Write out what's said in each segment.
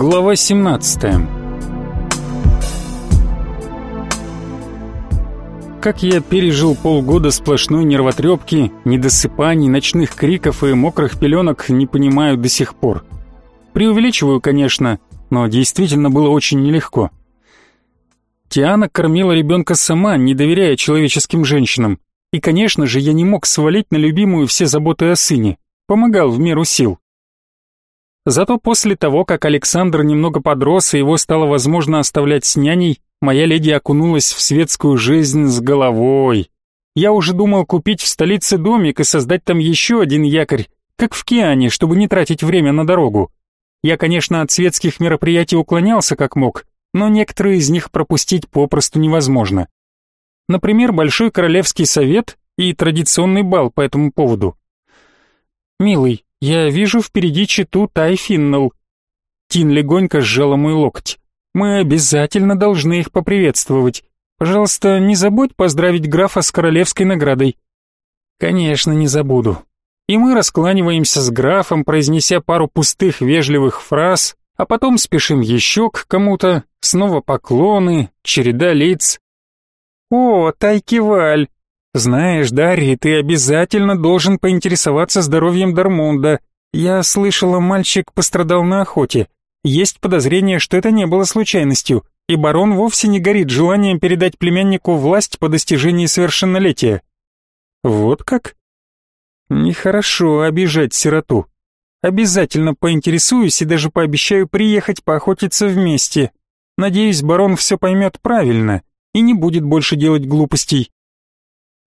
Глава 17 Как я пережил полгода сплошной нервотрепки, недосыпаний, ночных криков и мокрых пеленок, не понимаю до сих пор. Преувеличиваю, конечно, но действительно было очень нелегко. Тиана кормила ребенка сама, не доверяя человеческим женщинам. И, конечно же, я не мог свалить на любимую все заботы о сыне. Помогал в меру сил. Зато после того, как Александр немного подрос и его стало возможно оставлять с няней, моя леди окунулась в светскую жизнь с головой. Я уже думал купить в столице домик и создать там еще один якорь, как в Киане, чтобы не тратить время на дорогу. Я, конечно, от светских мероприятий уклонялся как мог, но некоторые из них пропустить попросту невозможно. Например, Большой Королевский Совет и традиционный бал по этому поводу. «Милый, я вижу впереди читу Тайфиннелл». Тин легонько сжала мой локоть. «Мы обязательно должны их поприветствовать. Пожалуйста, не забудь поздравить графа с королевской наградой». «Конечно, не забуду». И мы раскланиваемся с графом, произнеся пару пустых вежливых фраз, а потом спешим еще к кому-то, снова поклоны, череда лиц. «О, Тайкиваль! Знаешь, Дарья, ты обязательно должен поинтересоваться здоровьем Дармунда. Я слышала, мальчик пострадал на охоте. Есть подозрение, что это не было случайностью, и барон вовсе не горит желанием передать племяннику власть по достижении совершеннолетия». «Вот как?» «Нехорошо обижать сироту. Обязательно поинтересуюсь и даже пообещаю приехать поохотиться вместе. Надеюсь, барон все поймет правильно» и не будет больше делать глупостей.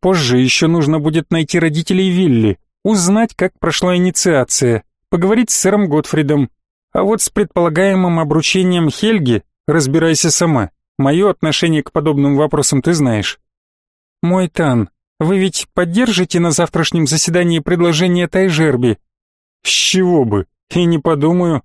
Позже еще нужно будет найти родителей Вилли, узнать, как прошла инициация, поговорить с сэром Готфридом. А вот с предполагаемым обручением Хельги разбирайся сама. Мое отношение к подобным вопросам ты знаешь. Мой Тан, вы ведь поддержите на завтрашнем заседании предложение Тайжерби? С чего бы? И не подумаю.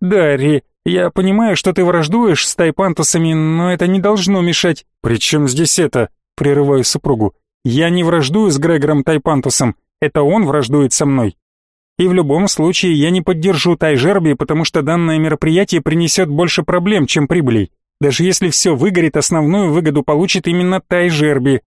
Дарри, я понимаю, что ты враждуешь с тайпантусами, но это не должно мешать. Причем здесь это? Прерываю супругу. Я не враждую с Грегором Тайпантусом, это он враждует со мной. И в любом случае я не поддержу Тайжерби, потому что данное мероприятие принесет больше проблем, чем прибылей. Даже если все выгорит, основную выгоду получит именно Тайжерби.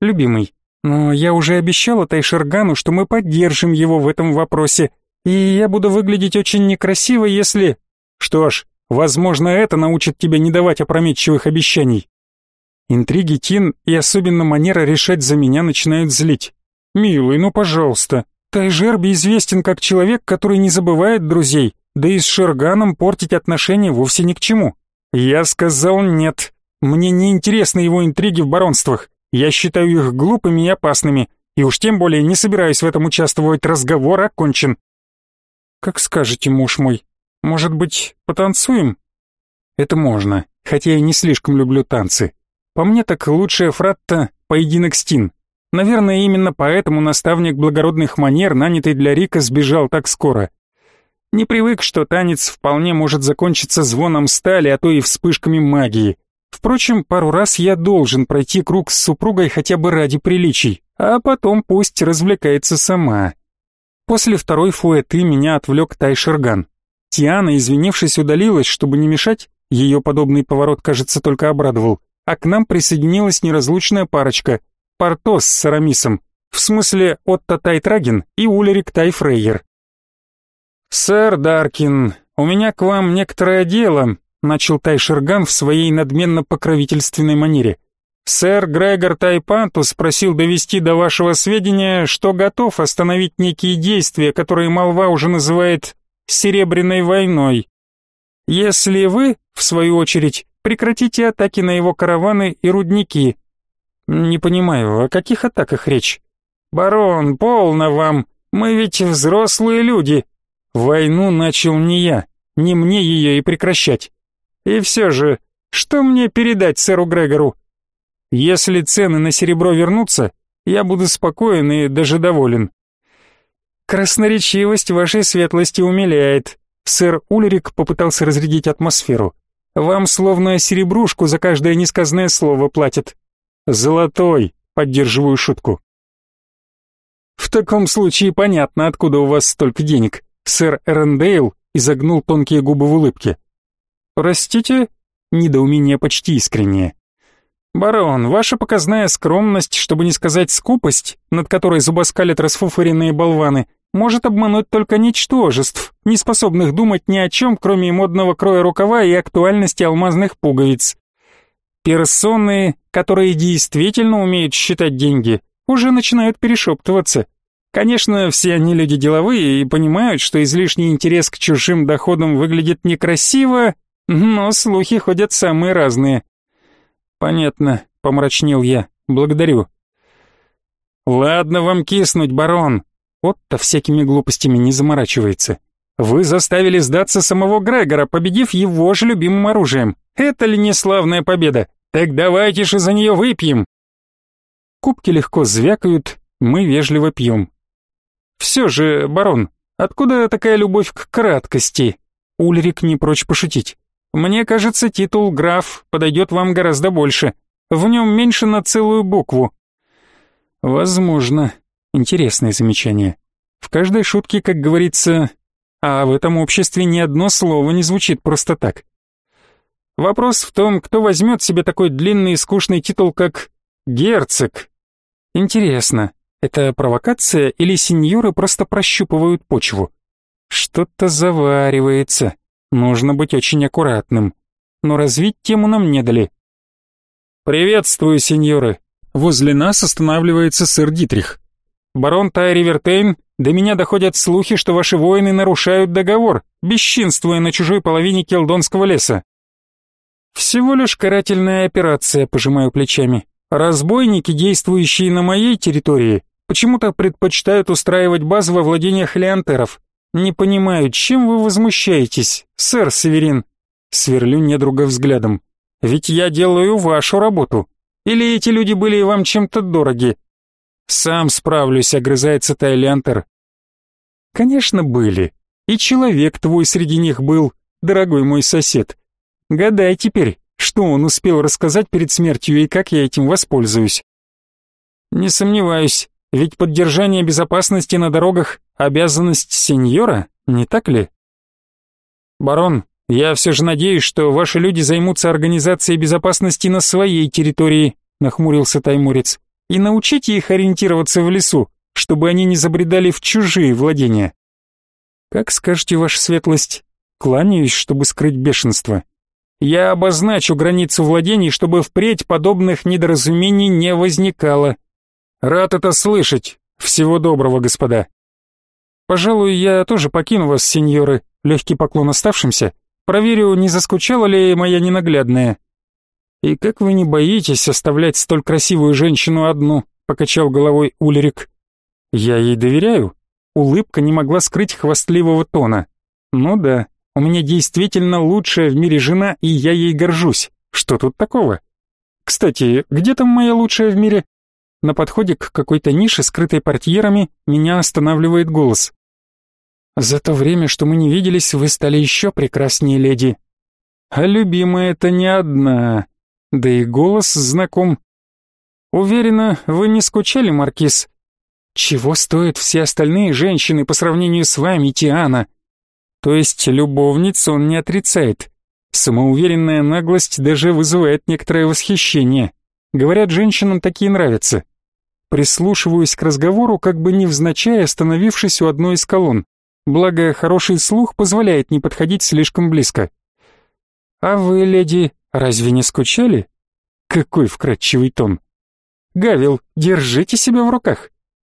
Любимый, но я уже обещала Тайшергану, что мы поддержим его в этом вопросе, и я буду выглядеть очень некрасиво, если... Что ж, возможно, это научит тебя не давать опрометчивых обещаний. Интриги Тин и особенно манера решать за меня начинают злить. Милый, ну пожалуйста. Тайжерби известен как человек, который не забывает друзей, да и с Шерганом портить отношения вовсе ни к чему. Я сказал нет. Мне не интересны его интриги в баронствах. Я считаю их глупыми и опасными, и уж тем более не собираюсь в этом участвовать. Разговор окончен. Как скажете, муж мой. Может быть, потанцуем? Это можно, хотя я не слишком люблю танцы. По мне так лучшая фратта — поединок стин. Наверное, именно поэтому наставник благородных манер, нанятый для Рика, сбежал так скоро. Не привык, что танец вполне может закончиться звоном стали, а то и вспышками магии. Впрочем, пару раз я должен пройти круг с супругой хотя бы ради приличий, а потом пусть развлекается сама. После второй фуэты меня отвлек Тайшерган. Тиана, извинившись, удалилась, чтобы не мешать, ее подобный поворот, кажется, только обрадовал, а к нам присоединилась неразлучная парочка, Портос с Арамисом, в смысле Отто Тайтрагин и Улерик Тайфрейер. «Сэр Даркин, у меня к вам некоторое дело», начал Тайшерган в своей надменно-покровительственной манере. «Сэр Грегор Тайпантус просил довести до вашего сведения, что готов остановить некие действия, которые молва уже называет Серебряной войной. Если вы, в свою очередь, прекратите атаки на его караваны и рудники. Не понимаю, о каких атаках речь? Барон, полно вам, мы ведь взрослые люди. Войну начал не я, не мне ее и прекращать. И все же, что мне передать сэру Грегору? Если цены на серебро вернутся, я буду спокоен и даже доволен. «Красноречивость вашей светлости умиляет». Сэр Ульрик попытался разрядить атмосферу. «Вам словно серебрушку за каждое несказанное слово платят». «Золотой», — поддерживаю шутку. «В таком случае понятно, откуда у вас столько денег. Сэр Эрендейл изогнул тонкие губы в улыбке. «Простите?» Недоумение почти искреннее. «Барон, ваша показная скромность, чтобы не сказать скупость, над которой зубоскалят расфуфыренные болваны, может обмануть только ничтожеств, не способных думать ни о чем, кроме модного кроя рукава и актуальности алмазных пуговиц. Персоны, которые действительно умеют считать деньги, уже начинают перешептываться. Конечно, все они люди деловые и понимают, что излишний интерес к чужим доходам выглядит некрасиво, но слухи ходят самые разные. Понятно, помрачнел я. Благодарю. Ладно вам киснуть, барон. Отто всякими глупостями не заморачивается. Вы заставили сдаться самого Грегора, победив его же любимым оружием. Это ли не славная победа? Так давайте же за нее выпьем. Кубки легко звякают, мы вежливо пьем. Все же, барон, откуда такая любовь к краткости? Ульрик не прочь пошутить. Мне кажется, титул граф подойдет вам гораздо больше. В нем меньше на целую букву. Возможно. Интересное замечание. В каждой шутке, как говорится, а в этом обществе ни одно слово не звучит просто так. Вопрос в том, кто возьмет себе такой длинный и скучный титул, как «герцог». Интересно, это провокация или сеньоры просто прощупывают почву? Что-то заваривается. Нужно быть очень аккуратным. Но развить тему нам не дали. «Приветствую, сеньоры!» Возле нас останавливается сэр Дитрих. «Барон Тайри Вертейн, до меня доходят слухи, что ваши воины нарушают договор, бесчинствуя на чужой половине Келдонского леса». «Всего лишь карательная операция», — пожимаю плечами. «Разбойники, действующие на моей территории, почему-то предпочитают устраивать базы во владениях леонтеров. «Не понимаю, чем вы возмущаетесь, сэр Северин?» Сверлю недруга взглядом. «Ведь я делаю вашу работу. Или эти люди были вам чем-то дороги?» «Сам справлюсь», — огрызается Тайлянтер. «Конечно, были. И человек твой среди них был, дорогой мой сосед. Гадай теперь, что он успел рассказать перед смертью и как я этим воспользуюсь». «Не сомневаюсь, ведь поддержание безопасности на дорогах — обязанность сеньора, не так ли? Барон, я все же надеюсь, что ваши люди займутся организацией безопасности на своей территории, нахмурился Таймурец, и научите их ориентироваться в лесу, чтобы они не забредали в чужие владения. Как скажете, ваша светлость, кланяюсь, чтобы скрыть бешенство. Я обозначу границу владений, чтобы впредь подобных недоразумений не возникало. Рад это слышать. Всего доброго, господа. Пожалуй, я тоже покину вас, сеньоры. Легкий поклон оставшимся. Проверю, не заскучала ли моя ненаглядная. И как вы не боитесь оставлять столь красивую женщину одну? Покачал головой Ульрик. Я ей доверяю. Улыбка не могла скрыть хвастливого тона. Ну да, у меня действительно лучшая в мире жена, и я ей горжусь. Что тут такого? Кстати, где там моя лучшая в мире? На подходе к какой-то нише, скрытой портьерами, меня останавливает голос. «За то время, что мы не виделись, вы стали еще прекраснее, леди». А любимая-то не одна, да и голос знаком. Уверена, вы не скучали, Маркиз? Чего стоят все остальные женщины по сравнению с вами, Тиана? То есть любовниц он не отрицает. Самоуверенная наглость даже вызывает некоторое восхищение. Говорят, женщинам такие нравятся. Прислушиваюсь к разговору, как бы невзначай остановившись у одной из колонн. Благо, хороший слух позволяет не подходить слишком близко. «А вы, леди, разве не скучали?» Какой вкрадчивый тон. «Гавил, держите себя в руках!»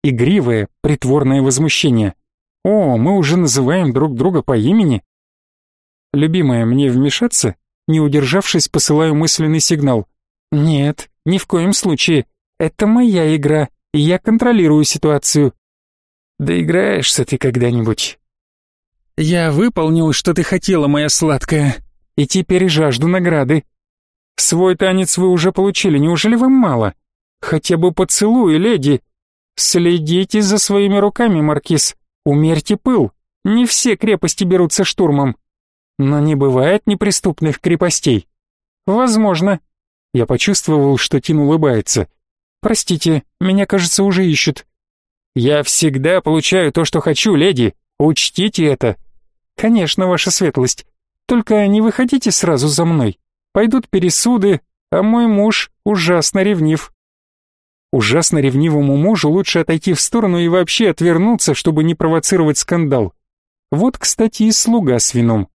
Игривое, притворное возмущение. «О, мы уже называем друг друга по имени?» «Любимая, мне вмешаться?» Не удержавшись, посылаю мысленный сигнал. «Нет, ни в коем случае. Это моя игра, и я контролирую ситуацию. Доиграешься ты когда-нибудь? Я выполнил, что ты хотела, моя сладкая, и теперь жажду награды. Свой танец вы уже получили, неужели вам мало? Хотя бы поцелуй, леди. Следите за своими руками, маркиз. Умерьте пыл. Не все крепости берутся штурмом. Но не бывает неприступных крепостей. Возможно. Я почувствовал, что Тин улыбается. «Простите, меня, кажется, уже ищут». «Я всегда получаю то, что хочу, леди. Учтите это». Конечно, ваша светлость. Только не выходите сразу за мной. Пойдут пересуды, а мой муж ужасно ревнив. Ужасно ревнивому мужу лучше отойти в сторону и вообще отвернуться, чтобы не провоцировать скандал. Вот, кстати, и слуга с вином.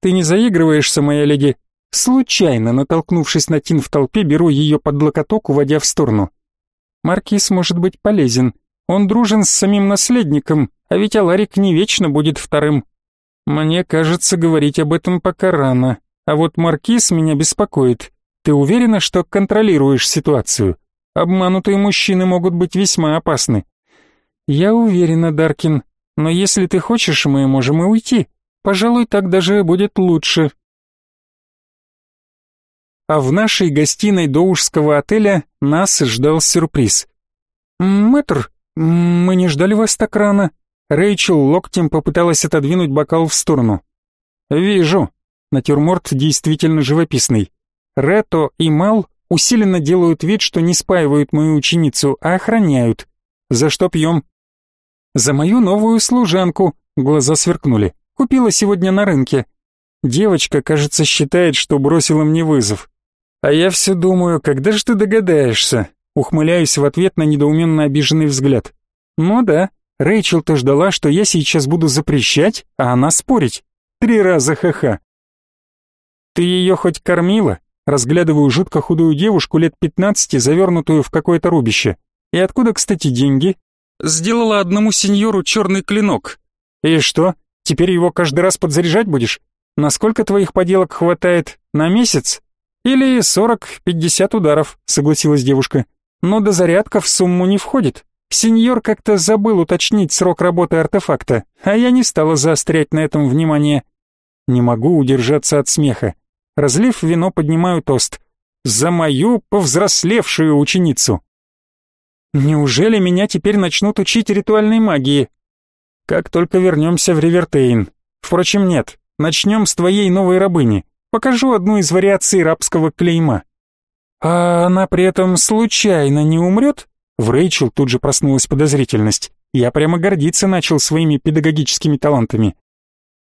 Ты не заигрываешься, моя леди? Случайно, натолкнувшись на Тин в толпе, беру ее под локоток, уводя в сторону. Маркиз может быть полезен. Он дружен с самим наследником, а ведь Аларик не вечно будет вторым. Мне кажется, говорить об этом пока рано. А вот Маркиз меня беспокоит. Ты уверена, что контролируешь ситуацию? Обманутые мужчины могут быть весьма опасны. Я уверена, Даркин, но если ты хочешь, мы можем и уйти. Пожалуй, так даже будет лучше. А в нашей гостиной доушского отеля нас ждал сюрприз. «Мэтр, мы не ждали вас так рано». Рэйчел локтем попыталась отодвинуть бокал в сторону. «Вижу». Натюрморт действительно живописный. Рето и Мал усиленно делают вид, что не спаивают мою ученицу, а охраняют. За что пьем? За мою новую служанку, глаза сверкнули. Купила сегодня на рынке. Девочка, кажется, считает, что бросила мне вызов. А я все думаю, когда же ты догадаешься? Ухмыляюсь в ответ на недоуменно обиженный взгляд. Ну да, Рэйчел-то ждала, что я сейчас буду запрещать, а она спорить. Три раза ха-ха. Ты ее хоть кормила? Разглядываю жутко худую девушку лет пятнадцати, завернутую в какое-то рубище. И откуда, кстати, деньги? Сделала одному сеньору черный клинок. И что, теперь его каждый раз подзаряжать будешь? Насколько твоих поделок хватает? На месяц? Или сорок-пятьдесят ударов, согласилась девушка. Но дозарядка в сумму не входит. Сеньор как-то забыл уточнить срок работы артефакта, а я не стала заострять на этом внимание. Не могу удержаться от смеха. Разлив вино, поднимаю тост. За мою повзрослевшую ученицу. Неужели меня теперь начнут учить ритуальной магии? Как только вернемся в Ривертейн. Впрочем, нет. Начнем с твоей новой рабыни. Покажу одну из вариаций рабского клейма. А она при этом случайно не умрет? В Рэйчел тут же проснулась подозрительность. Я прямо гордиться начал своими педагогическими талантами.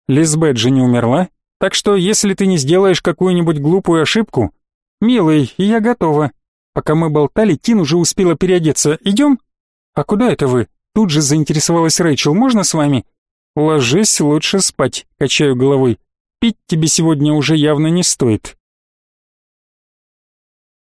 Лизбет же не умерла? Так что, если ты не сделаешь какую-нибудь глупую ошибку... Милый, я готова. Пока мы болтали, Тин уже успела переодеться. Идем? А куда это вы? Тут же заинтересовалась Рэйчел. Можно с вами? Ложись лучше спать, качаю головой. Пить тебе сегодня уже явно не стоит.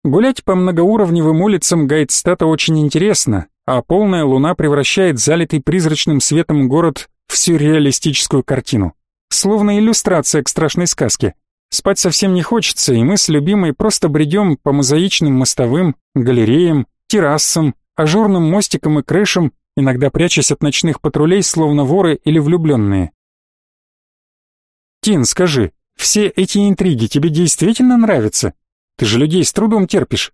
Гулять по многоуровневым улицам Гайдстата очень интересно, а полная луна превращает залитый призрачным светом город в сюрреалистическую картину. Словно иллюстрация к страшной сказке. Спать совсем не хочется, и мы с любимой просто бредем по мозаичным мостовым, галереям, террасам, ажурным мостикам и крышам, иногда прячась от ночных патрулей, словно воры или влюбленные. «Тин, скажи, все эти интриги тебе действительно нравятся? Ты же людей с трудом терпишь.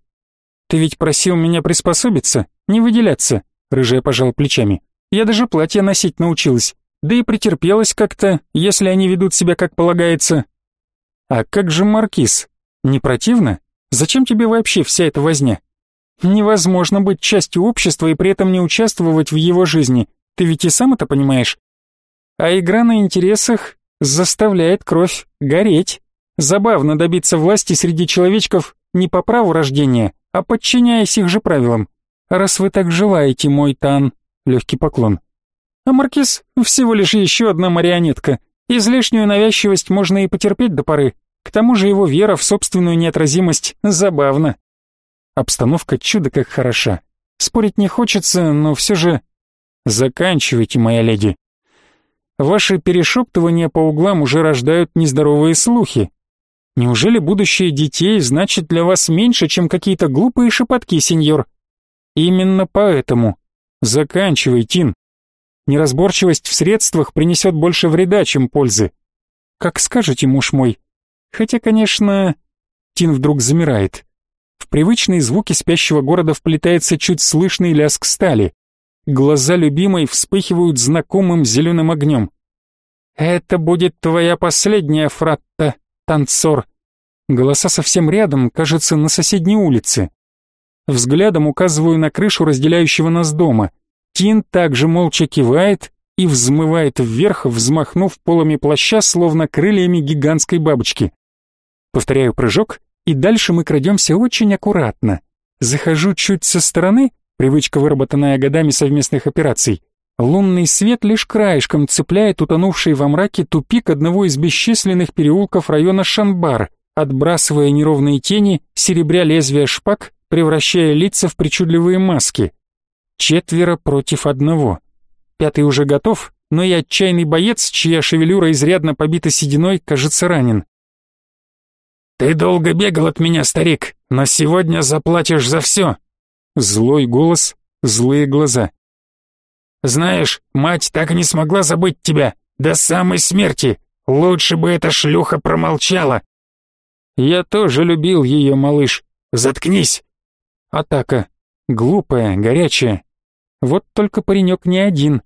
Ты ведь просил меня приспособиться, не выделяться», — рыжая пожал плечами. «Я даже платье носить научилась. Да и претерпелась как-то, если они ведут себя как полагается. А как же Маркиз? Не противно? Зачем тебе вообще вся эта возня? Невозможно быть частью общества и при этом не участвовать в его жизни. Ты ведь и сам это понимаешь. А игра на интересах заставляет кровь гореть. Забавно добиться власти среди человечков не по праву рождения, а подчиняясь их же правилам. Раз вы так желаете, мой Тан, легкий поклон. А Маркиз всего лишь еще одна марионетка. Излишнюю навязчивость можно и потерпеть до поры. К тому же его вера в собственную неотразимость забавна. Обстановка чудо как хороша. Спорить не хочется, но все же... Заканчивайте, моя леди. Ваши перешептывания по углам уже рождают нездоровые слухи. Неужели будущее детей значит для вас меньше, чем какие-то глупые шепотки, сеньор? Именно поэтому. Заканчивай, Тин. Неразборчивость в средствах принесет больше вреда, чем пользы. Как скажете, муж мой. Хотя, конечно... Тин вдруг замирает. В привычные звуки спящего города вплетается чуть слышный лязг стали. Глаза любимой вспыхивают знакомым зеленым огнем. «Это будет твоя последняя фратта, танцор». Голоса совсем рядом, кажется, на соседней улице. Взглядом указываю на крышу разделяющего нас дома — Тин также молча кивает, и взмывает вверх, взмахнув полами плаща, словно крыльями гигантской бабочки. Повторяю прыжок, и дальше мы крадемся очень аккуратно. Захожу чуть со стороны, привычка, выработанная годами совместных операций. Лунный свет лишь краешком цепляет утонувший во мраке тупик одного из бесчисленных переулков района Шанбар, отбрасывая неровные тени, серебря лезвия шпаг, превращая лица в причудливые маски. Четверо против одного. Пятый уже готов, но и отчаянный боец, чья шевелюра изрядно побита сединой, кажется ранен. «Ты долго бегал от меня, старик, но сегодня заплатишь за все!» Злой голос, злые глаза. «Знаешь, мать так и не смогла забыть тебя, до самой смерти. Лучше бы эта шлюха промолчала!» «Я тоже любил ее, малыш. Заткнись!» Атака. Глупая, горячая. Вот только паренек не один.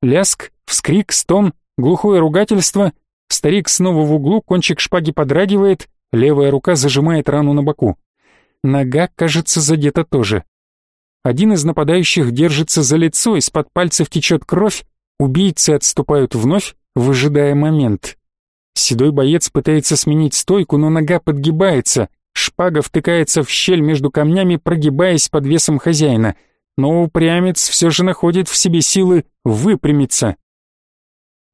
Ляск, вскрик, стон, глухое ругательство. Старик снова в углу, кончик шпаги подрагивает, левая рука зажимает рану на боку. Нога, кажется, задета тоже. Один из нападающих держится за лицо, из-под пальцев течет кровь, убийцы отступают вновь, выжидая момент. Седой боец пытается сменить стойку, но нога подгибается, шпага втыкается в щель между камнями, прогибаясь под весом хозяина — но упрямец все же находит в себе силы выпрямиться.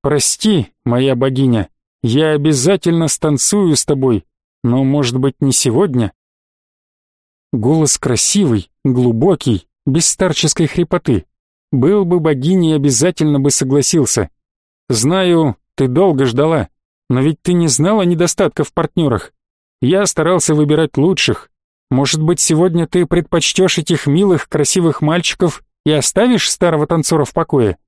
«Прости, моя богиня, я обязательно станцую с тобой, но, может быть, не сегодня?» Голос красивый, глубокий, без старческой хрипоты. Был бы богиней, обязательно бы согласился. Знаю, ты долго ждала, но ведь ты не знала недостатков в партнерах. Я старался выбирать лучших, может быть, сегодня ты предпочтешь этих милых, красивых мальчиков и оставишь старого танцора в покое?»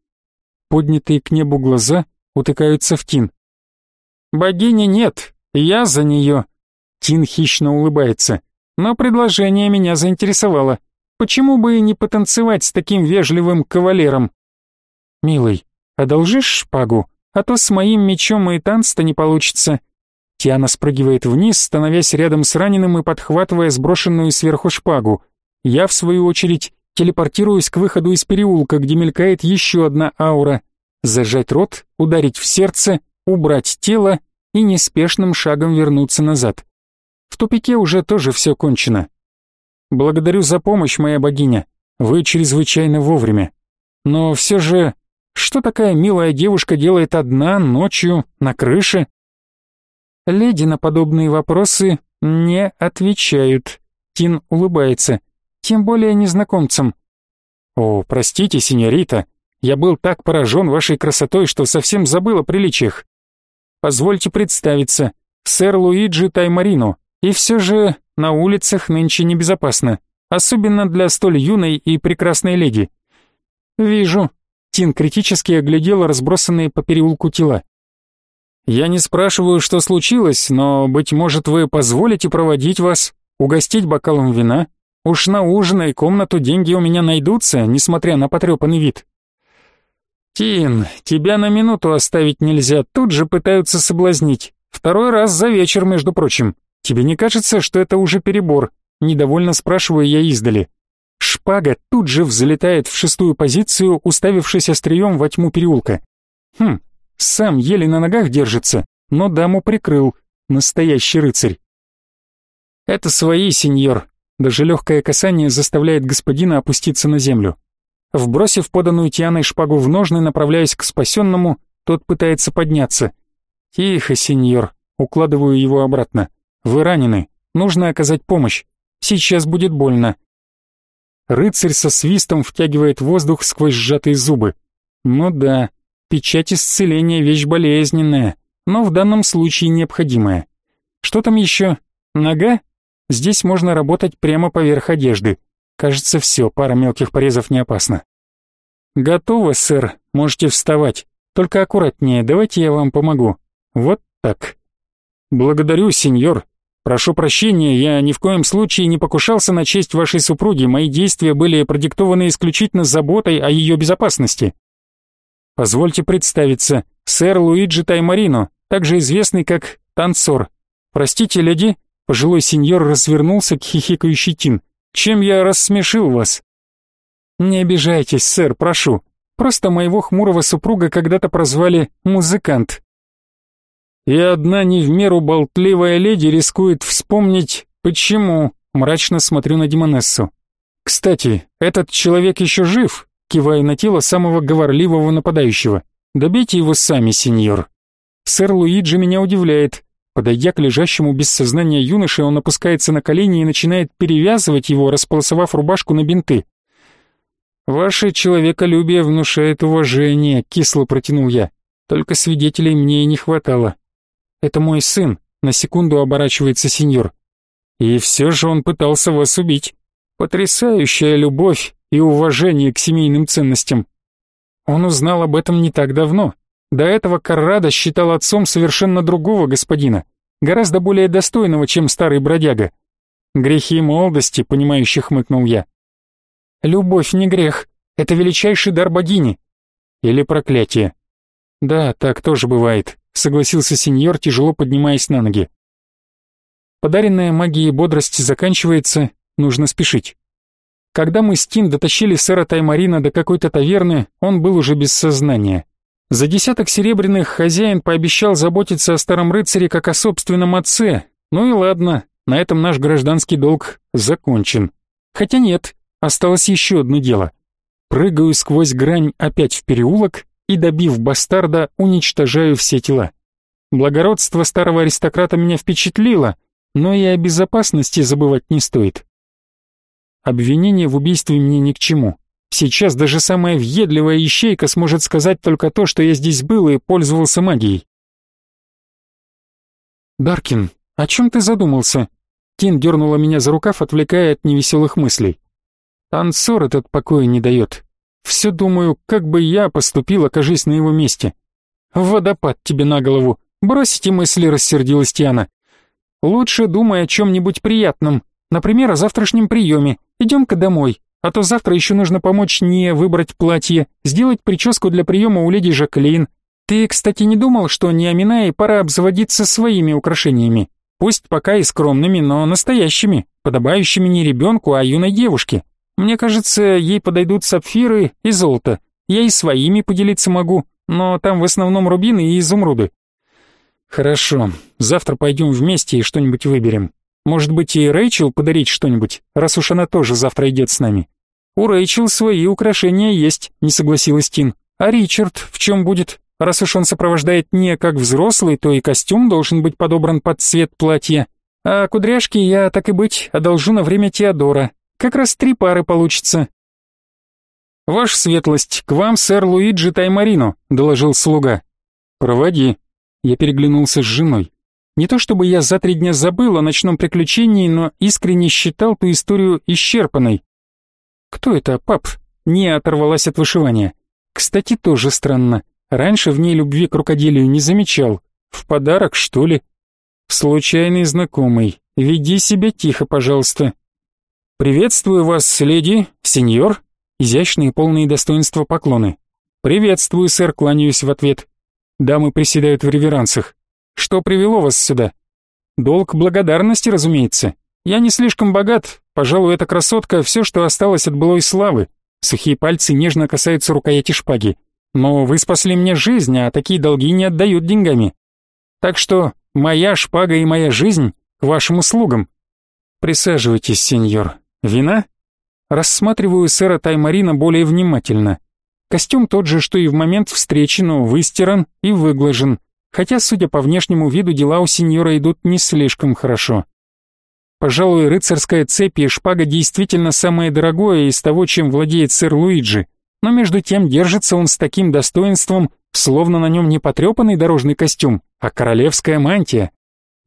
Поднятые к небу глаза утыкаются в Тин. «Богини нет, я за нее». Тин хищно улыбается. «Но предложение меня заинтересовало. Почему бы и не потанцевать с таким вежливым кавалером?» «Милый, одолжишь шпагу, а то с моим мечом и танц-то не получится. Тиана спрыгивает вниз, становясь рядом с раненым и подхватывая сброшенную сверху шпагу. Я, в свою очередь, телепортируюсь к выходу из переулка, где мелькает еще одна аура. Зажать рот, ударить в сердце, убрать тело и неспешным шагом вернуться назад. В тупике уже тоже все кончено. Благодарю за помощь, моя богиня. Вы чрезвычайно вовремя. Но все же, что такая милая девушка делает одна ночью на крыше? Леди на подобные вопросы не отвечают. Тин улыбается. Тем более незнакомцам. О, простите, сеньорита. Я был так поражен вашей красотой, что совсем забыл о приличиях. Позвольте представиться. Сэр Луиджи Таймарино. И все же на улицах нынче небезопасно. Особенно для столь юной и прекрасной леди. Вижу. Тин критически оглядел разбросанные по переулку тела. Я не спрашиваю, что случилось, но, быть может, вы позволите проводить вас, угостить бокалом вина? Уж на ужин и комнату деньги у меня найдутся, несмотря на потрепанный вид. Тин, тебя на минуту оставить нельзя, тут же пытаются соблазнить. Второй раз за вечер, между прочим. Тебе не кажется, что это уже перебор? Недовольно спрашиваю я издали. Шпага тут же взлетает в шестую позицию, уставившись острием во тьму переулка. Хм, сам еле на ногах держится, но даму прикрыл. Настоящий рыцарь. Это свои, сеньор. Даже легкое касание заставляет господина опуститься на землю. Вбросив поданную Тианой шпагу в ножны, направляясь к спасенному, тот пытается подняться. «Тихо, сеньор», укладываю его обратно. «Вы ранены, нужно оказать помощь. Сейчас будет больно». Рыцарь со свистом втягивает воздух сквозь сжатые зубы. «Ну да, Печать исцеления — вещь болезненная, но в данном случае необходимая. Что там еще? Нога? Здесь можно работать прямо поверх одежды. Кажется, все, пара мелких порезов не опасна. Готово, сэр, можете вставать. Только аккуратнее, давайте я вам помогу. Вот так. Благодарю, сеньор. Прошу прощения, я ни в коем случае не покушался на честь вашей супруги. Мои действия были продиктованы исключительно заботой о ее безопасности. Позвольте представиться, сэр Луиджи Таймарино, также известный как Танцор. Простите, леди, пожилой сеньор развернулся к хихикающей Тин. Чем я рассмешил вас? Не обижайтесь, сэр, прошу. Просто моего хмурого супруга когда-то прозвали «музыкант». И одна не в меру болтливая леди рискует вспомнить, почему, мрачно смотрю на Демонессу. Кстати, этот человек еще жив, кивая на тело самого говорливого нападающего. Добейте его сами, сеньор. Сэр Луиджи меня удивляет. Подойдя к лежащему без сознания юноше, он опускается на колени и начинает перевязывать его, располосовав рубашку на бинты. «Ваше человеколюбие внушает уважение», — кисло протянул я. «Только свидетелей мне и не хватало». «Это мой сын», — на секунду оборачивается сеньор. «И все же он пытался вас убить. Потрясающая любовь и уважение к семейным ценностям. Он узнал об этом не так давно. До этого Каррада считал отцом совершенно другого господина, гораздо более достойного, чем старый бродяга. Грехи молодости, понимающих хмыкнул я. Любовь не грех, это величайший дар богини. Или проклятие. Да, так тоже бывает, согласился сеньор, тяжело поднимаясь на ноги. Подаренная магией бодрость заканчивается, нужно спешить. Когда мы с Тин дотащили сэра Таймарина до какой-то таверны, он был уже без сознания. За десяток серебряных хозяин пообещал заботиться о старом рыцаре как о собственном отце. Ну и ладно, на этом наш гражданский долг закончен. Хотя нет, осталось еще одно дело. Прыгаю сквозь грань опять в переулок и, добив бастарда, уничтожаю все тела. Благородство старого аристократа меня впечатлило, но и о безопасности забывать не стоит. Обвинение в убийстве мне ни к чему. Сейчас даже самая въедливая ищейка сможет сказать только то, что я здесь был и пользовался магией. «Даркин, о чем ты задумался?» Тин дернула меня за рукав, отвлекая от невеселых мыслей. «Ансор этот покоя не дает. Все думаю, как бы я поступил, окажись на его месте. Водопад тебе на голову. Бросите мысли, рассердилась Тиана. Лучше думай о чем-нибудь приятном, например, о завтрашнем приеме, Идем-ка домой, а то завтра еще нужно помочь не выбрать платье, сделать прическу для приема у леди Жаклин. Ты, кстати, не думал, что не Аминае пора обзаводиться своими украшениями? Пусть пока и скромными, но настоящими, подобающими не ребенку, а юной девушке. Мне кажется, ей подойдут сапфиры и золото. Я и своими поделиться могу, но там в основном рубины и изумруды. Хорошо, завтра пойдем вместе и что-нибудь выберем. Может быть, и Рэйчел подарить что-нибудь, раз уж она тоже завтра идет с нами. У Рэйчел свои украшения есть, не согласилась Тин. А Ричард в чем будет? Раз уж он сопровождает не как взрослый, то и костюм должен быть подобран под цвет платья. А кудряшки я, так и быть, одолжу на время Теодора. Как раз три пары получится. «Ваша светлость, к вам сэр Луиджи Таймарино», — доложил слуга. «Проводи». Я переглянулся с женой. Не то чтобы я за три дня забыл о ночном приключении, но искренне считал ту историю исчерпанной. «Кто это, пап?» Не оторвалась от вышивания. Кстати, тоже странно. Раньше в ней любви к рукоделию не замечал. В подарок, что ли? Случайный знакомый. Веди себя тихо, пожалуйста. Приветствую вас, леди, сеньор. Изящные полные достоинства поклоны. Приветствую, сэр, кланяюсь в ответ. Дамы приседают в реверансах. Что привело вас сюда? Долг благодарности, разумеется. Я не слишком богат, пожалуй, эта красотка все, что осталось от былой славы. Сухие пальцы нежно касаются рукояти шпаги. Но вы спасли мне жизнь, а такие долги не отдают деньгами. Так что моя шпага и моя жизнь к вашим услугам. Присаживайтесь, сеньор. Вина? Рассматриваю сэра Таймарина более внимательно. Костюм тот же, что и в момент встречи, но выстиран и выглажен хотя, судя по внешнему виду, дела у сеньора идут не слишком хорошо. Пожалуй, рыцарская цепь и шпага действительно самое дорогое из того, чем владеет сэр Луиджи, но между тем держится он с таким достоинством, словно на нем не потрепанный дорожный костюм, а королевская мантия.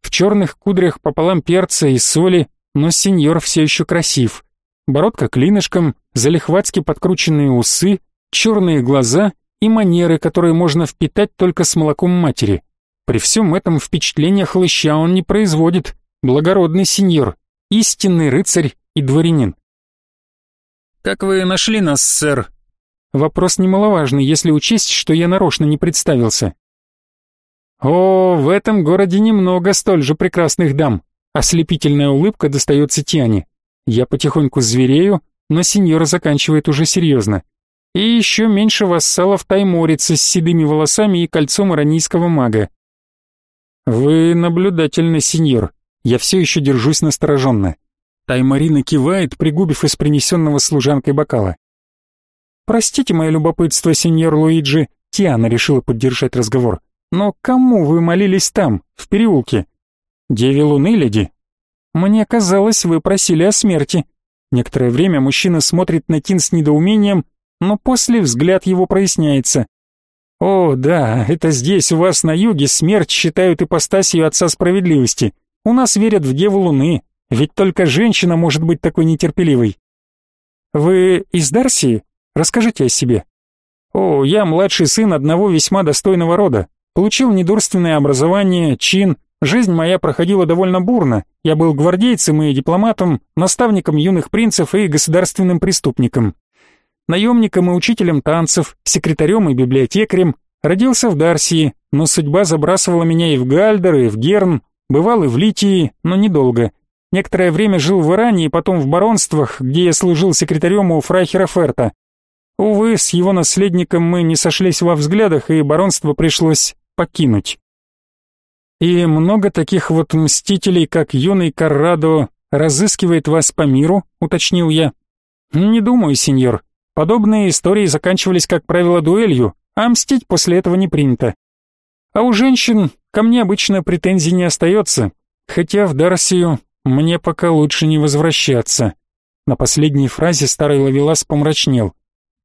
В черных кудрях пополам перца и соли, но сеньор все еще красив. Бородка клинышком, залихватски подкрученные усы, черные глаза и манеры, которые можно впитать только с молоком матери. При всем этом впечатление хлыща он не производит. Благородный сеньор, истинный рыцарь и дворянин. «Как вы нашли нас, сэр?» Вопрос немаловажный, если учесть, что я нарочно не представился. «О, в этом городе немного столь же прекрасных дам!» Ослепительная улыбка достается Тиане. Я потихоньку зверею, но сеньора заканчивает уже серьезно. И еще меньше вассалов тайморица с седыми волосами и кольцом иронийского мага. Вы наблюдательный сеньор. Я все еще держусь настороженно. Таймарина кивает, пригубив из принесенного служанкой бокала. «Простите мое любопытство, сеньор Луиджи», Тиана решила поддержать разговор. «Но кому вы молились там, в переулке?» «Деве Луны, леди?» «Мне казалось, вы просили о смерти». Некоторое время мужчина смотрит на Тин с недоумением, но после взгляд его проясняется. «О, да, это здесь, у вас на юге, смерть считают ипостасью Отца Справедливости. У нас верят в Деву Луны, ведь только женщина может быть такой нетерпеливой». «Вы из Дарсии?» Расскажите о себе. О, я младший сын одного весьма достойного рода. Получил недурственное образование, чин. Жизнь моя проходила довольно бурно. Я был гвардейцем и дипломатом, наставником юных принцев и государственным преступником. Наемником и учителем танцев, секретарем и библиотекарем. Родился в Дарсии, но судьба забрасывала меня и в Гальдер, и в Герн. Бывал и в Литии, но недолго. Некоторое время жил в Иране и потом в баронствах, где я служил секретарем у фрайхера Ферта. Увы, с его наследником мы не сошлись во взглядах, и баронство пришлось покинуть. И много таких вот мстителей, как юный Каррадо, разыскивает вас по миру, уточнил я. Не думаю, сеньор. Подобные истории заканчивались, как правило, дуэлью, а мстить после этого не принято. А у женщин ко мне обычно претензий не остается, хотя в Дарсию мне пока лучше не возвращаться. На последней фразе старый ловелас помрачнел.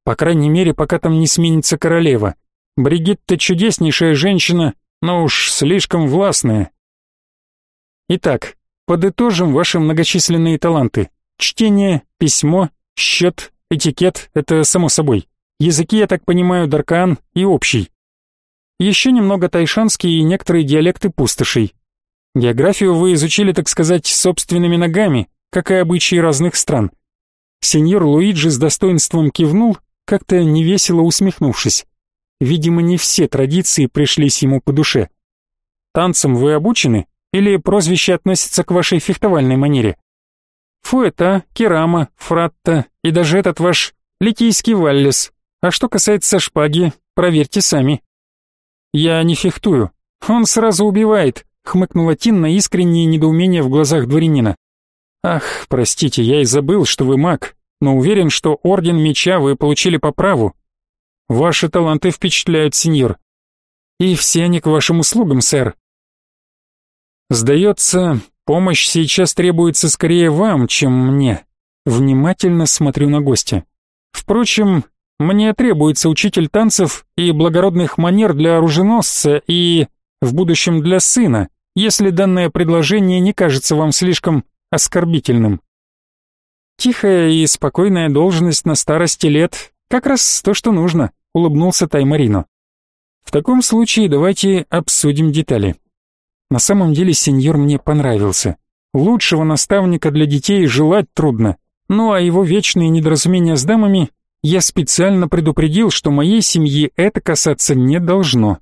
По крайней мере, пока там не сменится королева. Бригитта чудеснейшая женщина, но уж слишком властная. Итак, подытожим ваши многочисленные таланты. Чтение, письмо, счет, этикет — это само собой. Языки, я так понимаю, даркан и общий. Еще немного тайшанский и некоторые диалекты пустошей. Географию вы изучили, так сказать, собственными ногами, как и обычаи разных стран. Сеньор Луиджи с достоинством кивнул как-то невесело усмехнувшись. Видимо, не все традиции пришлись ему по душе. Танцам вы обучены или прозвище относится к вашей фехтовальной манере? Фуэта, керама, фратта и даже этот ваш литийский валлес. А что касается шпаги, проверьте сами. Я не фехтую. Он сразу убивает, хмыкнула Тин искреннее недоумение в глазах дворянина. Ах, простите, я и забыл, что вы маг но уверен, что орден меча вы получили по праву. Ваши таланты впечатляют, сеньор. И все они к вашим услугам, сэр. Сдается, помощь сейчас требуется скорее вам, чем мне. Внимательно смотрю на гостя. Впрочем, мне требуется учитель танцев и благородных манер для оруженосца и, в будущем, для сына, если данное предложение не кажется вам слишком оскорбительным. Тихая и спокойная должность на старости лет — как раз то, что нужно, улыбнулся Таймарино. В таком случае давайте обсудим детали. На самом деле сеньор мне понравился. Лучшего наставника для детей желать трудно. Ну а его вечные недоразумения с дамами я специально предупредил, что моей семьи это касаться не должно.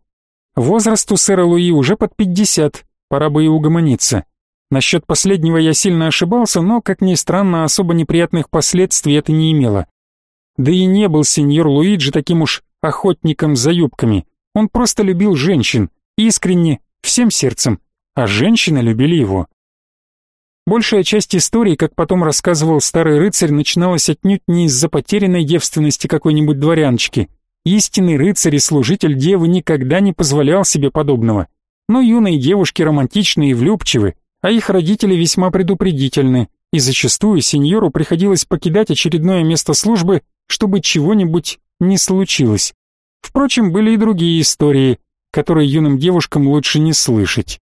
Возраст у сэра Луи уже под пятьдесят, пора бы и угомониться. Насчет последнего я сильно ошибался, но, как ни странно, особо неприятных последствий это не имело. Да и не был сеньор Луиджи таким уж охотником за юбками. Он просто любил женщин, искренне, всем сердцем, а женщины любили его. Большая часть истории, как потом рассказывал старый рыцарь, начиналась отнюдь не из-за потерянной девственности какой-нибудь дворяночки. Истинный рыцарь и служитель девы никогда не позволял себе подобного. Но юные девушки романтичны и влюбчивы, а их родители весьма предупредительны, и зачастую сеньору приходилось покидать очередное место службы, чтобы чего-нибудь не случилось. Впрочем, были и другие истории, которые юным девушкам лучше не слышать.